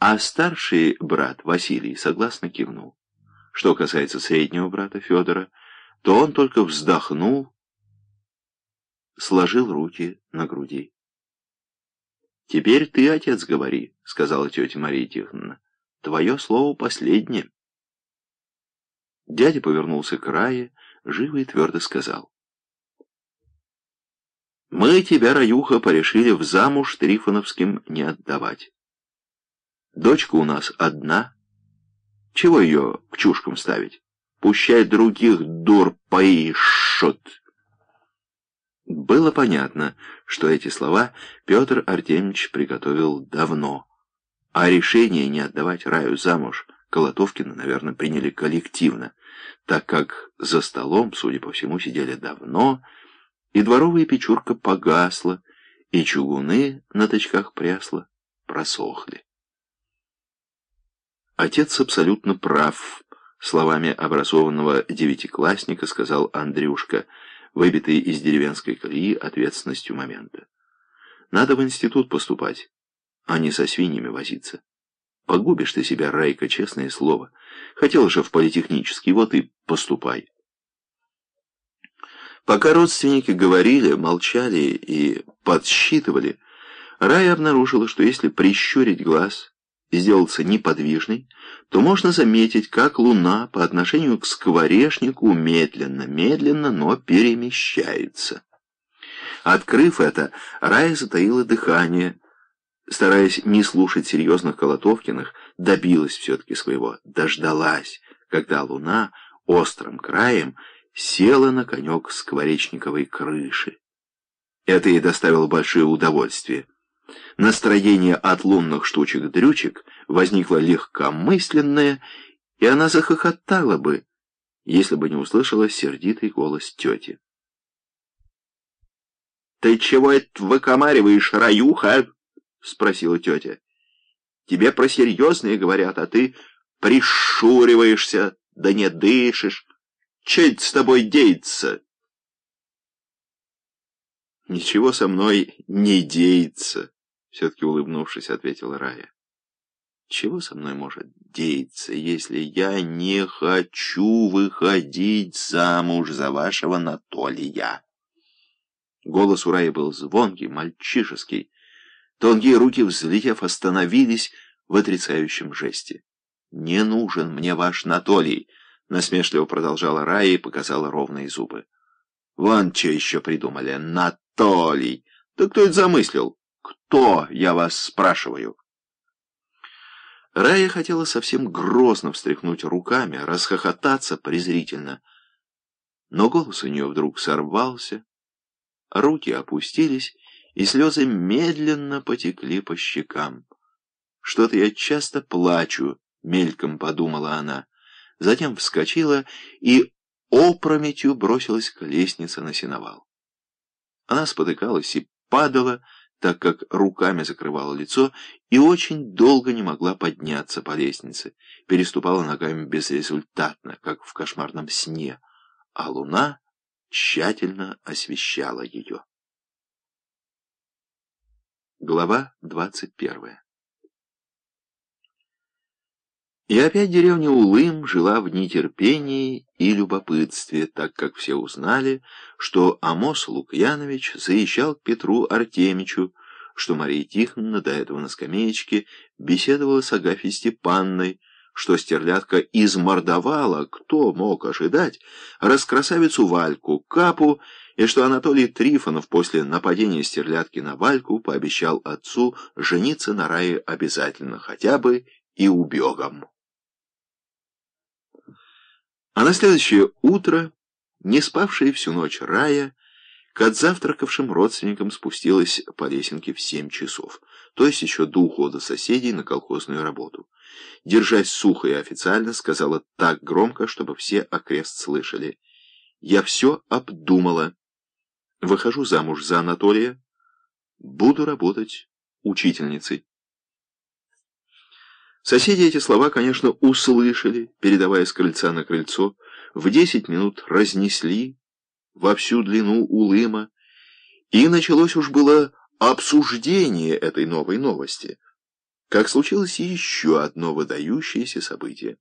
А старший брат Василий согласно кивнул. Что касается среднего брата Федора, то он только вздохнул, сложил руки на груди. «Теперь ты, отец, говори», — сказала тетя Мария Тихоновна. «Твое слово последнее». Дядя повернулся к Рае, живо и твердо сказал. «Мы тебя, Раюха, порешили в замуж Трифоновским не отдавать. Дочка у нас одна. Чего ее к чушкам ставить? Пущай других дур поишут». Было понятно, что эти слова Петр Артемьевич приготовил давно, а решение не отдавать Раю замуж Колотовкина, наверное, приняли коллективно, так как за столом, судя по всему, сидели давно, и дворовая печурка погасла, и чугуны на точках прясла просохли. Отец абсолютно прав, словами образованного девятиклассника сказал Андрюшка, выбитый из деревенской колеи ответственностью момента. Надо в институт поступать, а не со свиньями возиться. Погубишь ты себя, Райка, честное слово. Хотел же в политехнический, вот и поступай. Пока родственники говорили, молчали и подсчитывали, Рая обнаружила, что если прищурить глаз и сделаться неподвижной, то можно заметить, как луна по отношению к скворечнику медленно, медленно, но перемещается. Открыв это, Рая затаила дыхание, стараясь не слушать серьезных Колотовкиных, добилась все-таки своего, дождалась, когда луна острым краем села на конек скворечниковой крыши. Это ей доставило большое удовольствие. Настроение от лунных штучек-дрючек возникло легкомысленное, и она захохотала бы, если бы не услышала сердитый голос тети. «Ты чего это выкомариваешь, раюха?» — спросила тетя. «Тебе про серьезные говорят, а ты прищуриваешься, да не дышишь. Че это с тобой деется?» «Ничего со мной не деется», — все-таки улыбнувшись, ответила Рая. «Чего со мной может деяться, если я не хочу выходить замуж за вашего Анатолия?» Голос у Раи был звонкий, мальчишеский. Тонкие руки, взлетев, остановились в отрицающем жесте. «Не нужен мне ваш Анатолий», — насмешливо продолжала Рая и показала ровные зубы. «Вон что еще придумали. Анатолий! Да кто это замыслил? Кто, я вас спрашиваю?» Рая хотела совсем грозно встряхнуть руками, расхохотаться презрительно. Но голос у нее вдруг сорвался, руки опустились, и слезы медленно потекли по щекам. «Что-то я часто плачу», — мельком подумала она. Затем вскочила и опрометью бросилась к лестнице на сеновал. Она спотыкалась и падала, так как руками закрывала лицо, и очень долго не могла подняться по лестнице, переступала ногами безрезультатно, как в кошмарном сне, а луна тщательно освещала ее. Глава двадцать первая И опять деревня Улым жила в нетерпении и любопытстве, так как все узнали, что Амос Лукьянович заезжал к Петру Артемичу, что Мария Тихоновна до этого на скамеечке беседовала с Агафьей Степанной, что стерлядка измордовала, кто мог ожидать, раскрасавицу Вальку, Капу, и что Анатолий Трифонов после нападения стерлядки на Вальку пообещал отцу жениться на Рае обязательно, хотя бы и убегом. А на следующее утро, не спавшая всю ночь Рая, к отзавтракавшим родственникам спустилась по лесенке в семь часов, то есть еще до ухода соседей на колхозную работу. Держась сухо и официально, сказала так громко, чтобы все окрест слышали. «Я все обдумала. Выхожу замуж за Анатолия. Буду работать учительницей». Соседи эти слова, конечно, услышали, передавая с крыльца на крыльцо, в десять минут разнесли во всю длину улыма, и началось уж было обсуждение этой новой новости. как случилось еще одно выдающееся событие.